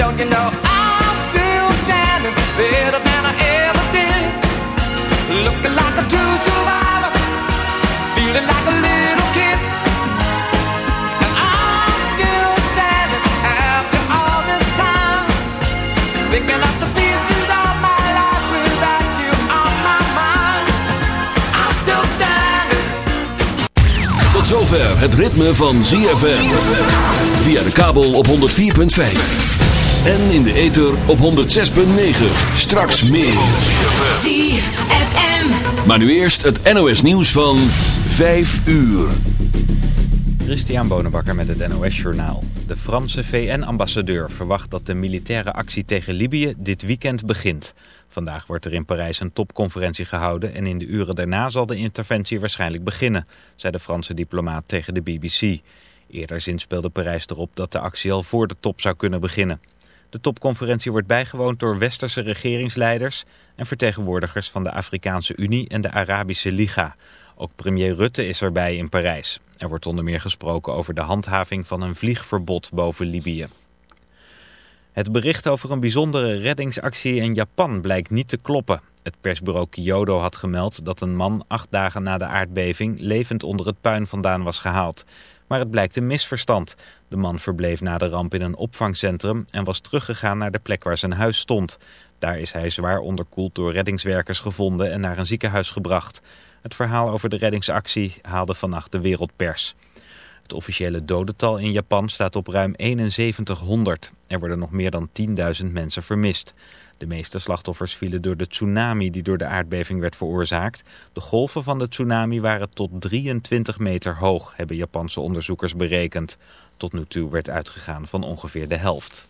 don't you know I'm still like a true like a little kid. After all this. Tot zover het ritme van ZFM. Via de kabel op 104.5. En in de ether op 106.9. Straks meer. ZFM. Maar nu eerst het NOS nieuws van 5 uur. Christian Bonenbakker met het NOS Journaal. De Franse VN-ambassadeur verwacht dat de militaire actie tegen Libië dit weekend begint. Vandaag wordt er in Parijs een topconferentie gehouden en in de uren daarna zal de interventie waarschijnlijk beginnen, zei de Franse diplomaat tegen de BBC. Eerder zinspeelde Parijs erop dat de actie al voor de top zou kunnen beginnen. De topconferentie wordt bijgewoond door westerse regeringsleiders en vertegenwoordigers van de Afrikaanse Unie en de Arabische Liga. Ook premier Rutte is erbij in Parijs. Er wordt onder meer gesproken over de handhaving van een vliegverbod boven Libië. Het bericht over een bijzondere reddingsactie in Japan blijkt niet te kloppen. Het persbureau Kyodo had gemeld dat een man acht dagen na de aardbeving levend onder het puin vandaan was gehaald. Maar het blijkt een misverstand. De man verbleef na de ramp in een opvangcentrum en was teruggegaan naar de plek waar zijn huis stond. Daar is hij zwaar onderkoeld door reddingswerkers gevonden en naar een ziekenhuis gebracht. Het verhaal over de reddingsactie haalde vannacht de wereldpers. Het officiële dodental in Japan staat op ruim 7100. Er worden nog meer dan 10.000 mensen vermist. De meeste slachtoffers vielen door de tsunami die door de aardbeving werd veroorzaakt. De golven van de tsunami waren tot 23 meter hoog, hebben Japanse onderzoekers berekend. Tot nu toe werd uitgegaan van ongeveer de helft.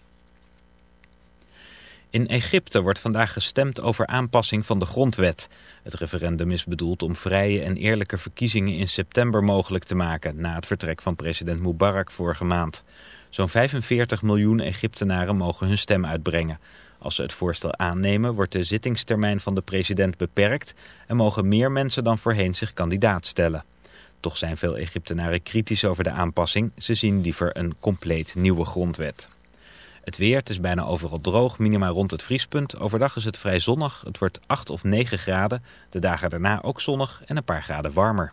In Egypte wordt vandaag gestemd over aanpassing van de grondwet. Het referendum is bedoeld om vrije en eerlijke verkiezingen in september mogelijk te maken... na het vertrek van president Mubarak vorige maand. Zo'n 45 miljoen Egyptenaren mogen hun stem uitbrengen. Als ze het voorstel aannemen wordt de zittingstermijn van de president beperkt... en mogen meer mensen dan voorheen zich kandidaat stellen. Toch zijn veel Egyptenaren kritisch over de aanpassing. Ze zien liever een compleet nieuwe grondwet. Het weer, is bijna overal droog, minima rond het vriespunt. Overdag is het vrij zonnig, het wordt 8 of 9 graden. De dagen daarna ook zonnig en een paar graden warmer.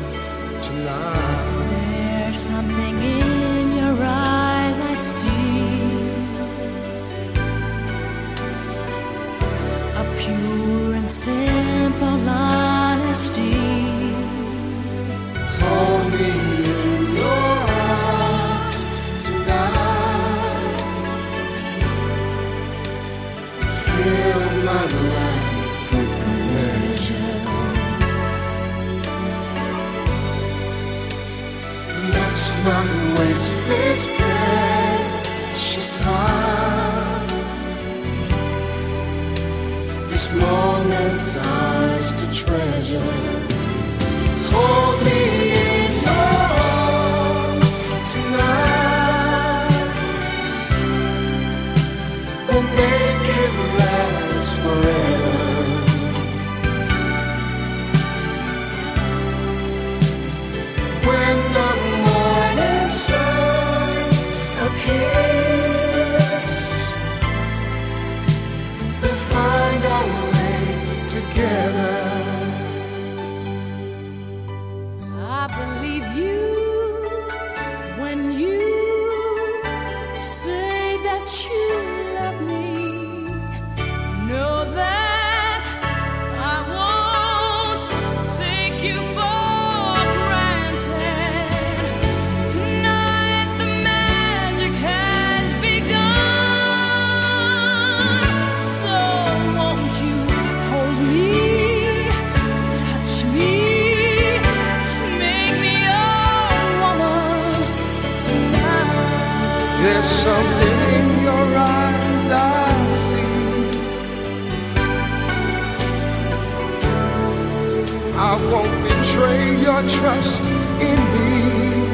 There's something in I won't betray your trust in me.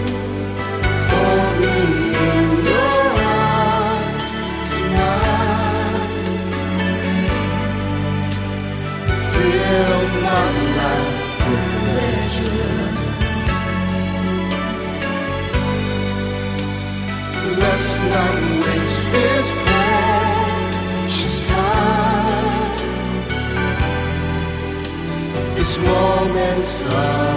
love.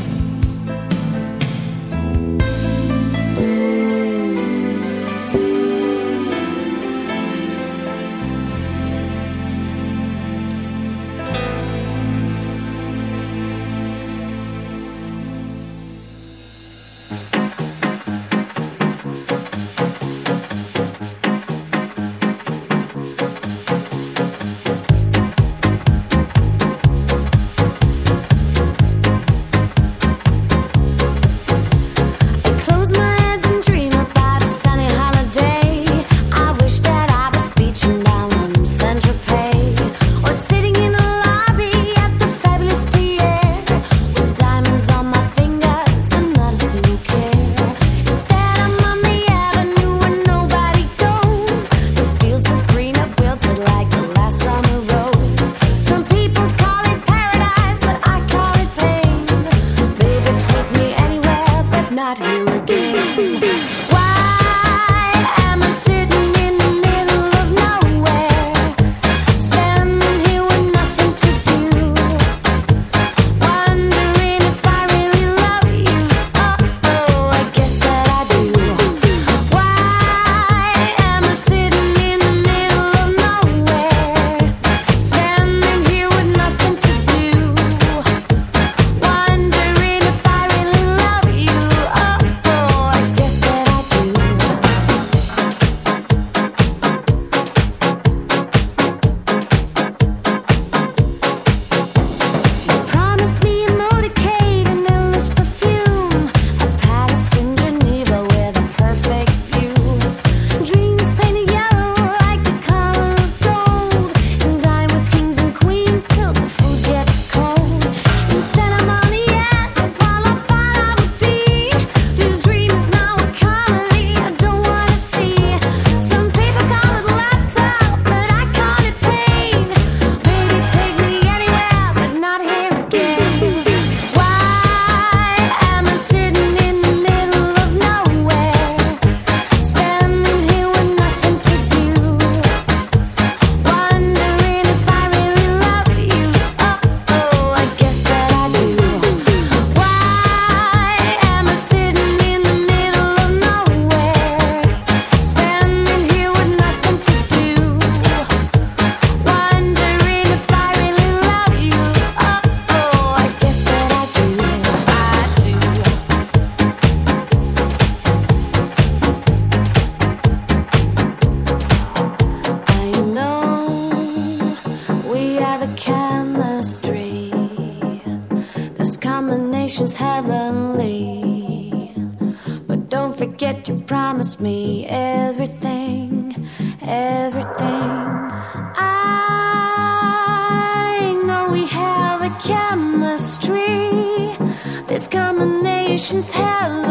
love.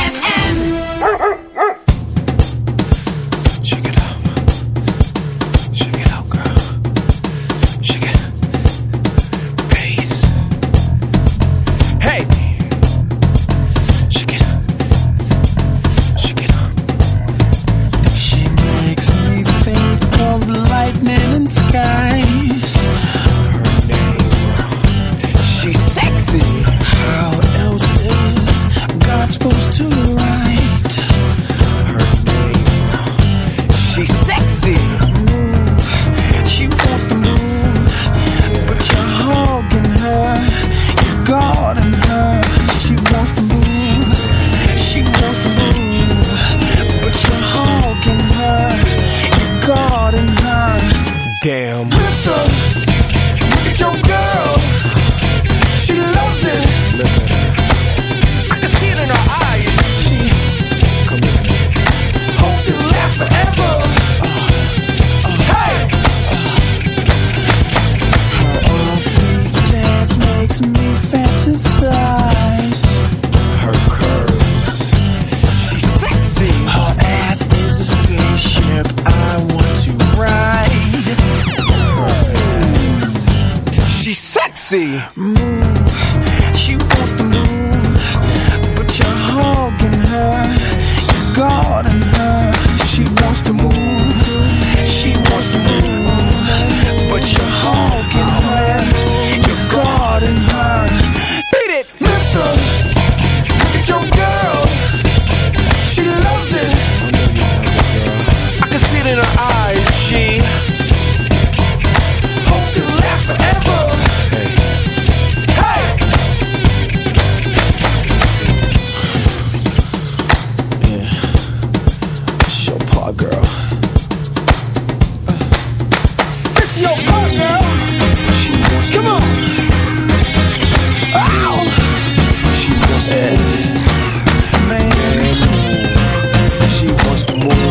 mundo.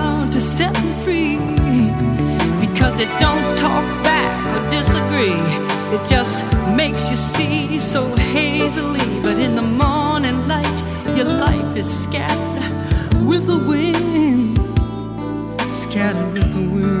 set them free because it don't talk back or disagree. It just makes you see so hazily. But in the morning light, your life is scattered with the wind, scattered with the wind.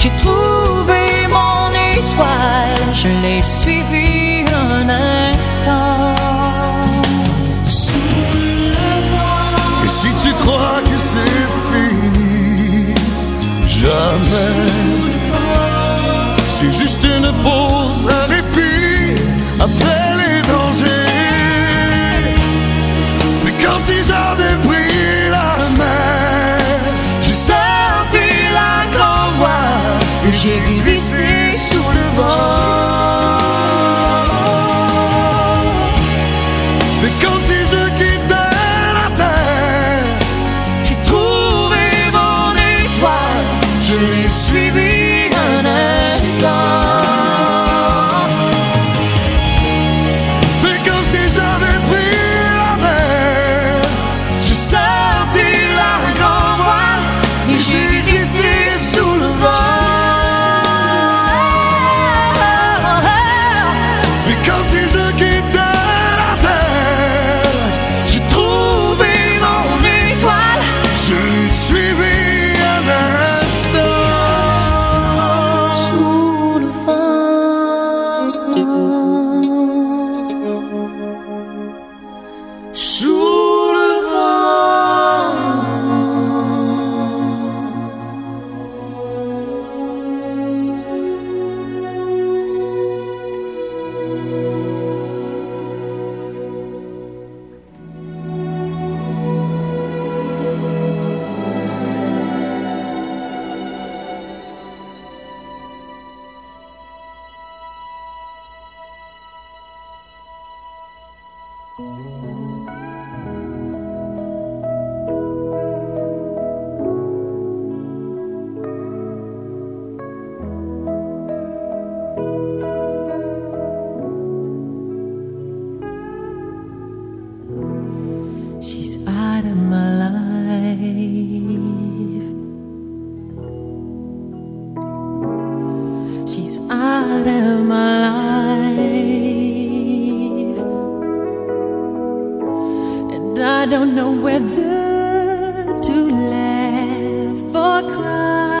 J'ai trouvé mon étoile, je l'ai suivi un instant. Et si tu crois que c'est fini, jamais. C'est juste une pause,